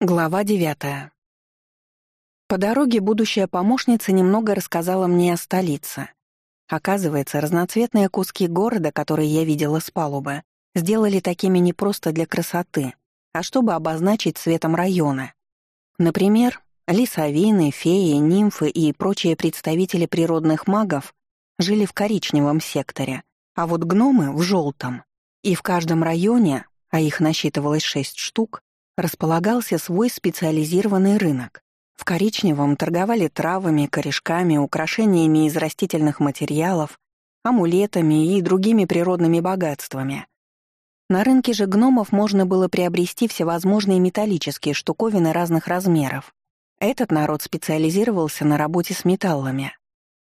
Глава девятая. По дороге будущая помощница немного рассказала мне о столице. Оказывается, разноцветные куски города, которые я видела с палубы, сделали такими не просто для красоты, а чтобы обозначить цветом района. Например, лесовины, феи, нимфы и прочие представители природных магов жили в коричневом секторе, а вот гномы — в желтом. И в каждом районе, а их насчитывалось шесть штук, располагался свой специализированный рынок. В коричневом торговали травами, корешками, украшениями из растительных материалов, амулетами и другими природными богатствами. На рынке же гномов можно было приобрести всевозможные металлические штуковины разных размеров. Этот народ специализировался на работе с металлами.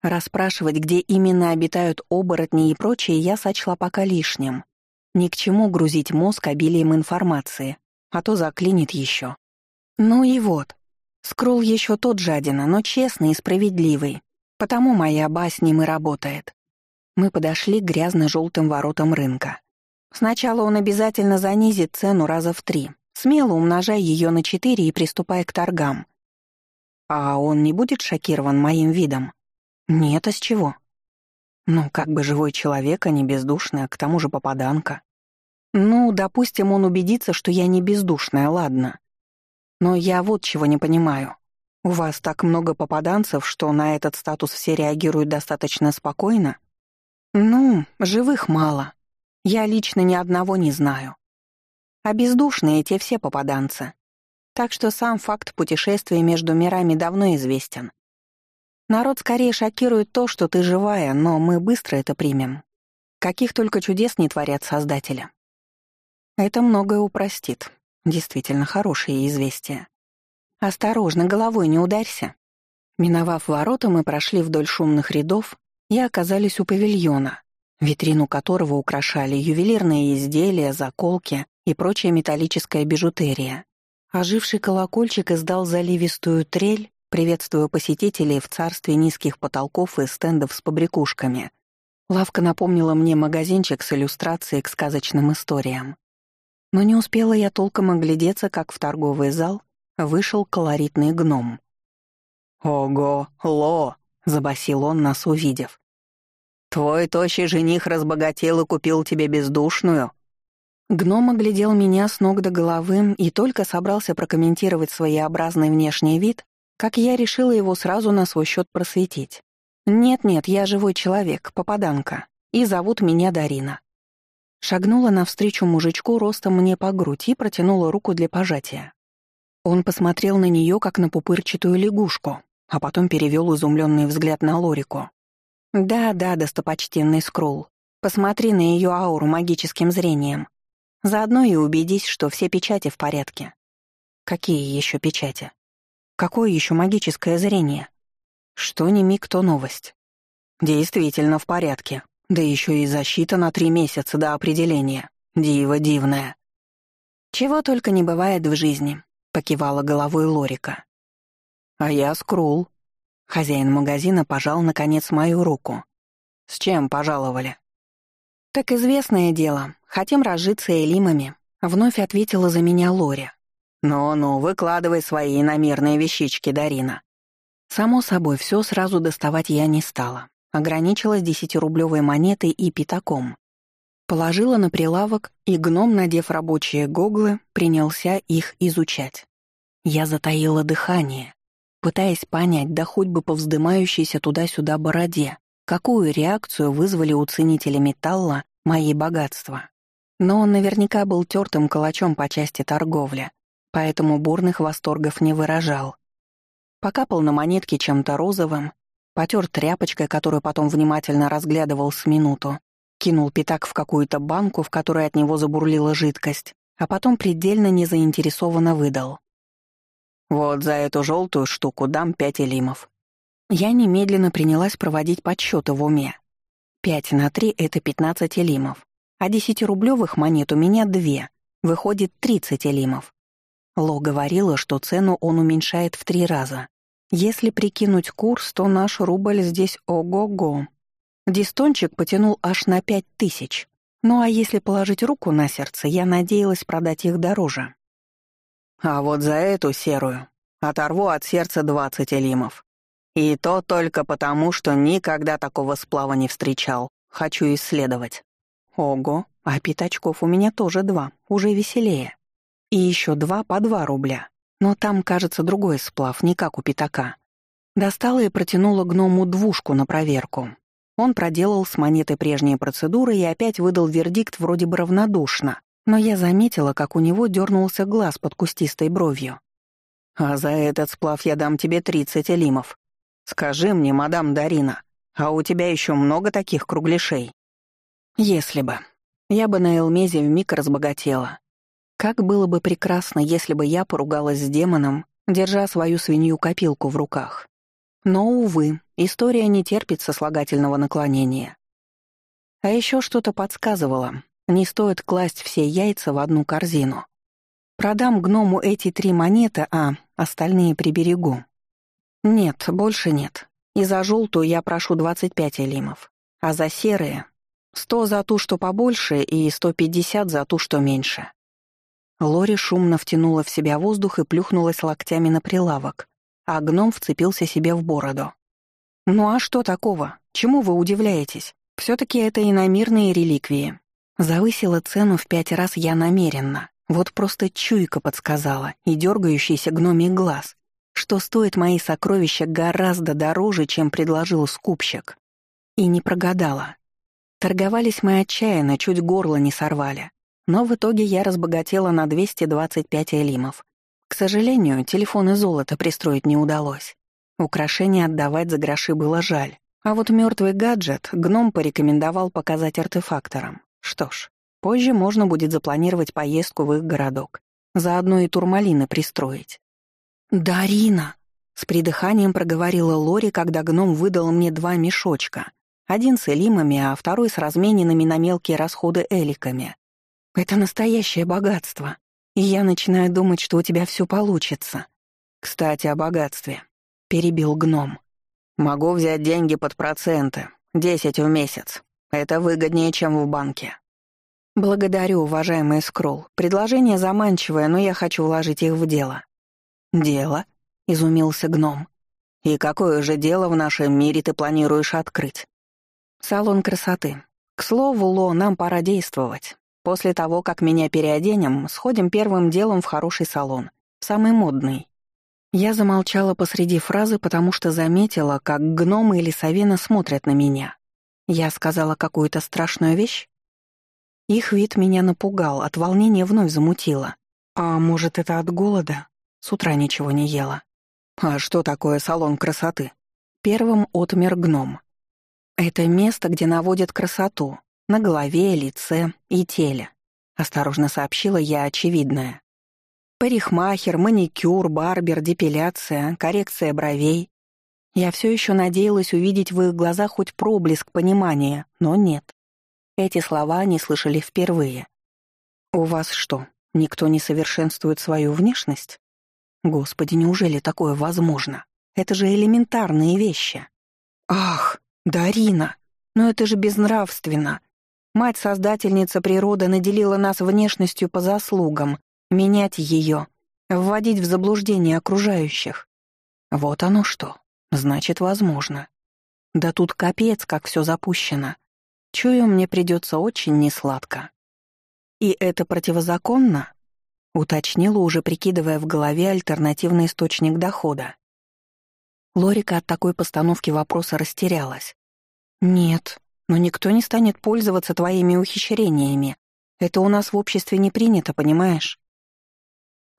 Расспрашивать, где именно обитают оборотни и прочее, я сочла пока лишним. Ни к чему грузить мозг обилием информации, а то заклинит еще. Ну и вот. Скрул еще тот жадина, но честный и справедливый. Потому моя ба с ним и работает. Мы подошли к грязно-желтым воротам рынка. Сначала он обязательно занизит цену раза в три, смело умножая ее на четыре и приступая к торгам. А он не будет шокирован моим видом? Нет, а с чего? Ну, как бы живой человек, а не бездушный, а к тому же попаданка. Ну, допустим, он убедится, что я не бездушная, ладно. Но я вот чего не понимаю. У вас так много попаданцев, что на этот статус все реагируют достаточно спокойно? Ну, живых мало. Я лично ни одного не знаю. А бездушные те все попаданцы. Так что сам факт путешествия между мирами давно известен. Народ скорее шокирует то, что ты живая, но мы быстро это примем. Каких только чудес не творят создатели. Это многое упростит. Действительно хорошее известие. Осторожно, головой не ударься. Миновав ворота, мы прошли вдоль шумных рядов и оказались у павильона, витрину которого украшали ювелирные изделия, заколки и прочая металлическая бижутерия. Оживший колокольчик издал заливистую трель, приветствуя посетителей в царстве низких потолков и стендов с побрякушками. Лавка напомнила мне магазинчик с иллюстрацией к сказочным историям. Но не успела я толком оглядеться, как в торговый зал вышел колоритный гном. «Ого, Ло!» — забасил он, нас увидев. «Твой тощий жених разбогател и купил тебе бездушную?» Гном оглядел меня с ног до головы и только собрался прокомментировать своеобразный внешний вид, как я решила его сразу на свой счет просветить. «Нет-нет, я живой человек, попаданка, и зовут меня Дарина. Шагнула навстречу мужичку ростом мне по грудь и протянула руку для пожатия. Он посмотрел на нее, как на пупырчатую лягушку, а потом перевел изумленный взгляд на Лорику. «Да-да, достопочтенный Скрул, посмотри на ее ауру магическим зрением. Заодно и убедись, что все печати в порядке». «Какие еще печати? Какое еще магическое зрение?» «Что ни миг, то новость». «Действительно в порядке», да еще и защита на три месяца до определения. Дива дивная. «Чего только не бывает в жизни», — покивала головой Лорика. «А я Скрул». Хозяин магазина пожал, наконец, мою руку. «С чем пожаловали?» «Так известное дело. Хотим разжиться элимами», — вновь ответила за меня Лори. «Ну-ну, выкладывай свои иномерные вещички, Дарина». Само собой, все сразу доставать я не стала ограничилась десятирублевой монетой и пятаком. Положила на прилавок, и гном, надев рабочие гоглы, принялся их изучать. Я затаила дыхание, пытаясь понять, да хоть бы по вздымающейся туда-сюда бороде, какую реакцию вызвали у ценителя металла мои богатства. Но он наверняка был тертым калачом по части торговли, поэтому бурных восторгов не выражал. Покапал на монетке чем-то розовым, потер тряпочкой, которую потом внимательно разглядывал с минуту, кинул пятак в какую-то банку, в которой от него забурлила жидкость, а потом предельно незаинтересованно выдал. «Вот за эту желтую штуку дам пять элимов». Я немедленно принялась проводить подсчеты в уме. Пять на три — это пятнадцать элимов, а десятирублевых монет у меня две, выходит тридцать элимов. Ло говорила, что цену он уменьшает в три раза. Если прикинуть курс, то наш рубль здесь ого-го. Дистончик потянул аж на пять тысяч. Ну а если положить руку на сердце, я надеялась продать их дороже. А вот за эту серую оторву от сердца двадцать элимов. И то только потому, что никогда такого сплава не встречал. Хочу исследовать. Ого, а пятачков у меня тоже два, уже веселее. И еще два по два рубля. Но там, кажется, другой сплав, не как у пятака. Достала и протянула гному двушку на проверку. Он проделал с монетой прежние процедуры и опять выдал вердикт вроде бы равнодушно, но я заметила, как у него дернулся глаз под кустистой бровью. «А за этот сплав я дам тебе тридцать элимов. Скажи мне, мадам Дарина, а у тебя еще много таких кругляшей?» «Если бы. Я бы на Элмезе вмиг разбогатела. Как было бы прекрасно, если бы я поругалась с демоном, держа свою свинью-копилку в руках. Но, увы, история не терпит сослагательного наклонения. А еще что-то подсказывало. Не стоит класть все яйца в одну корзину. Продам гному эти три монеты, а остальные приберегу. Нет, больше нет. И за желтую я прошу 25 элимов. А за серые — 100 за ту, что побольше, и 150 за ту, что меньше. Лори шумно втянула в себя воздух и плюхнулась локтями на прилавок, а гном вцепился себе в бороду. «Ну а что такого? Чему вы удивляетесь? Все-таки это иномирные реликвии». Завысила цену в пять раз я намеренно. Вот просто чуйка подсказала и дергающийся гномий глаз, что стоит мои сокровища гораздо дороже, чем предложил скупщик. И не прогадала. Торговались мы отчаянно, чуть горло не сорвали. Но в итоге я разбогатела на 225 элимов. К сожалению, телефон и золото пристроить не удалось. Украшения отдавать за гроши было жаль. А вот мертвый гаджет гном порекомендовал показать артефакторам. Что ж, позже можно будет запланировать поездку в их городок. Заодно и турмалины пристроить. «Дарина!» — с придыханием проговорила Лори, когда гном выдал мне два мешочка. Один с элимами, а второй с размененными на мелкие расходы эликами. Это настоящее богатство. И я начинаю думать, что у тебя все получится. Кстати, о богатстве. Перебил гном. Могу взять деньги под проценты. Десять в месяц. Это выгоднее, чем в банке. Благодарю, уважаемый Скролл. Предложение заманчивое, но я хочу вложить их в дело. Дело? Изумился гном. И какое же дело в нашем мире ты планируешь открыть? Салон красоты. К слову, Ло, нам пора действовать. После того, как меня переоденем, сходим первым делом в хороший салон. Самый модный. Я замолчала посреди фразы, потому что заметила, как гномы или совена смотрят на меня. Я сказала какую-то страшную вещь? Их вид меня напугал, от волнения вновь замутило. А может, это от голода? С утра ничего не ела. А что такое салон красоты? Первым отмер гном. Это место, где наводят красоту, на голове, лице и теле. Осторожно сообщила я очевидное. Парикмахер, маникюр, барбер, депиляция, коррекция бровей. Я все еще надеялась увидеть в их глазах хоть проблеск понимания, но нет. Эти слова они слышали впервые. «У вас что, никто не совершенствует свою внешность?» Господи, неужели такое возможно? Это же элементарные вещи. Ах, Дарина, но это же безнравственно. Мать-создательница природы наделила нас внешностью по заслугам, менять ее, вводить в заблуждение окружающих. Вот оно что. Значит, возможно. Да тут капец, как все запущено. Чую, мне придется очень несладко. И это противозаконно? Уточнила, уже прикидывая в голове альтернативный источник дохода. Лорика от такой постановки вопроса растерялась. «Нет, но никто не станет пользоваться твоими ухищрениями. Это у нас в обществе не принято, понимаешь?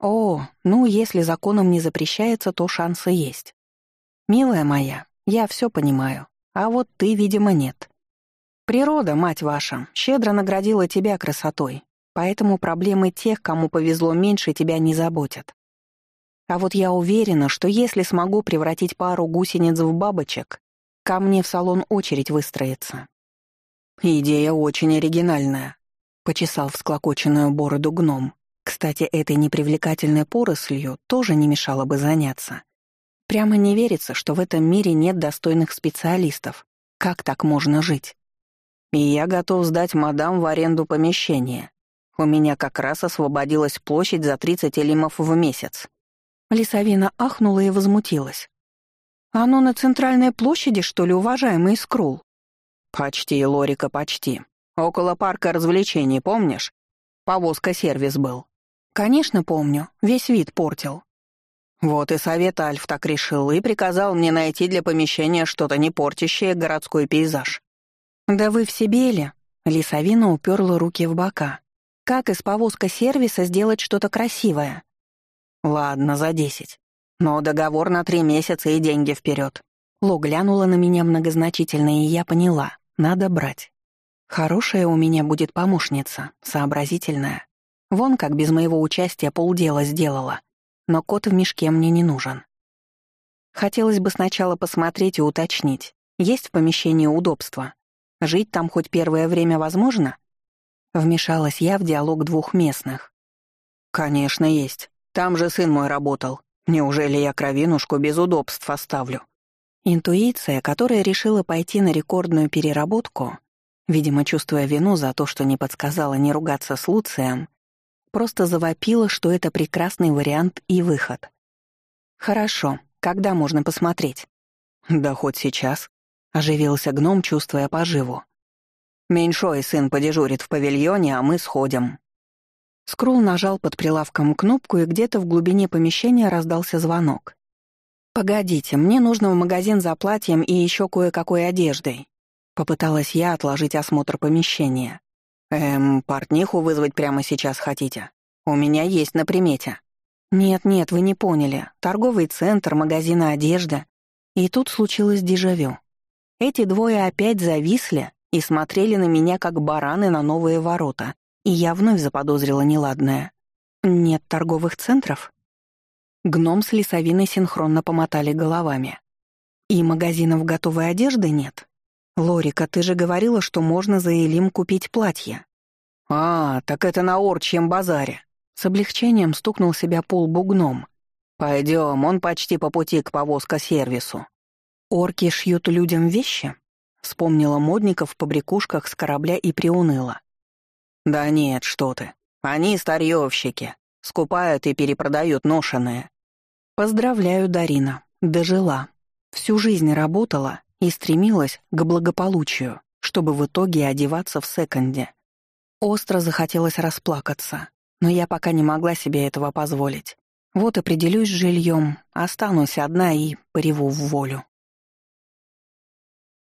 О, ну, если законом не запрещается, то шансы есть. Милая моя, я все понимаю, а вот ты, видимо, нет. Природа, мать ваша, щедро наградила тебя красотой, поэтому проблемы тех, кому повезло меньше, тебя не заботят. А вот я уверена, что если смогу превратить пару гусениц в бабочек, ко мне в салон очередь выстроится. «Идея очень оригинальная», — почесал всклокоченную бороду гном. Кстати, этой непривлекательной порослью тоже не мешало бы заняться. Прямо не верится, что в этом мире нет достойных специалистов. Как так можно жить? И я готов сдать мадам в аренду помещение. У меня как раз освободилась площадь за 30 элимов в месяц». Лисовина ахнула и возмутилась. «Оно на центральной площади, что ли, уважаемый Скрул?» «Почти, Лорика, почти. Около парка развлечений, помнишь? Повозка-сервис был». «Конечно, помню. Весь вид портил». Вот и совет Альф так решил и приказал мне найти для помещения что-то не портящее городской пейзаж. «Да вы в себе ли?» Лисовина уперла руки в бока. «Как из повозка-сервиса сделать что-то красивое?» «Ладно, за десять. Но договор на три месяца и деньги вперед. Ло глянула на меня многозначительно, и я поняла. Надо брать. Хорошая у меня будет помощница, сообразительная. Вон как без моего участия полдела сделала. Но кот в мешке мне не нужен. Хотелось бы сначала посмотреть и уточнить, есть в помещении удобства. Жить там хоть первое время возможно? Вмешалась я в диалог двух местных. «Конечно, есть. Там же сын мой работал. Неужели я кровинушку без удобств оставлю?» Интуиция, которая решила пойти на рекордную переработку, видимо, чувствуя вину за то, что не подсказала не ругаться с Луцием, просто завопила, что это прекрасный вариант и выход. «Хорошо, когда можно посмотреть?» «Да хоть сейчас», — оживился гном, чувствуя поживу. «Меньшой сын подежурит в павильоне, а мы сходим». Скрул нажал под прилавком кнопку, и где-то в глубине помещения раздался звонок. «Погодите, мне нужно в магазин за платьем и еще кое-какой одеждой». Попыталась я отложить осмотр помещения. «Эм, портниху вызвать прямо сейчас хотите? У меня есть на примете». «Нет-нет, вы не поняли. Торговый центр, магазин одежда». И тут случилось дежавю. Эти двое опять зависли и смотрели на меня, как бараны на новые ворота, и я вновь заподозрила неладное. «Нет торговых центров?» Гном с лесовиной синхронно помотали головами. «И магазинов готовой одежды нет?» «Лорика, ты же говорила, что можно за Элим купить платье». «А, так это на орчьем базаре». С облегчением стукнул себя пол бугном. «Пойдем, он почти по пути к повозка-сервису». «Орки шьют людям вещи?» Вспомнила модников в побрякушках с корабля и приуныла. «Да нет, что ты. Они старьевщики. Скупают и перепродают ношеное». «Поздравляю, Дарина. Дожила. Всю жизнь работала и стремилась к благополучию, чтобы в итоге одеваться в секонде. Остро захотелось расплакаться, но я пока не могла себе этого позволить. Вот определюсь с жильем, останусь одна и пореву в волю.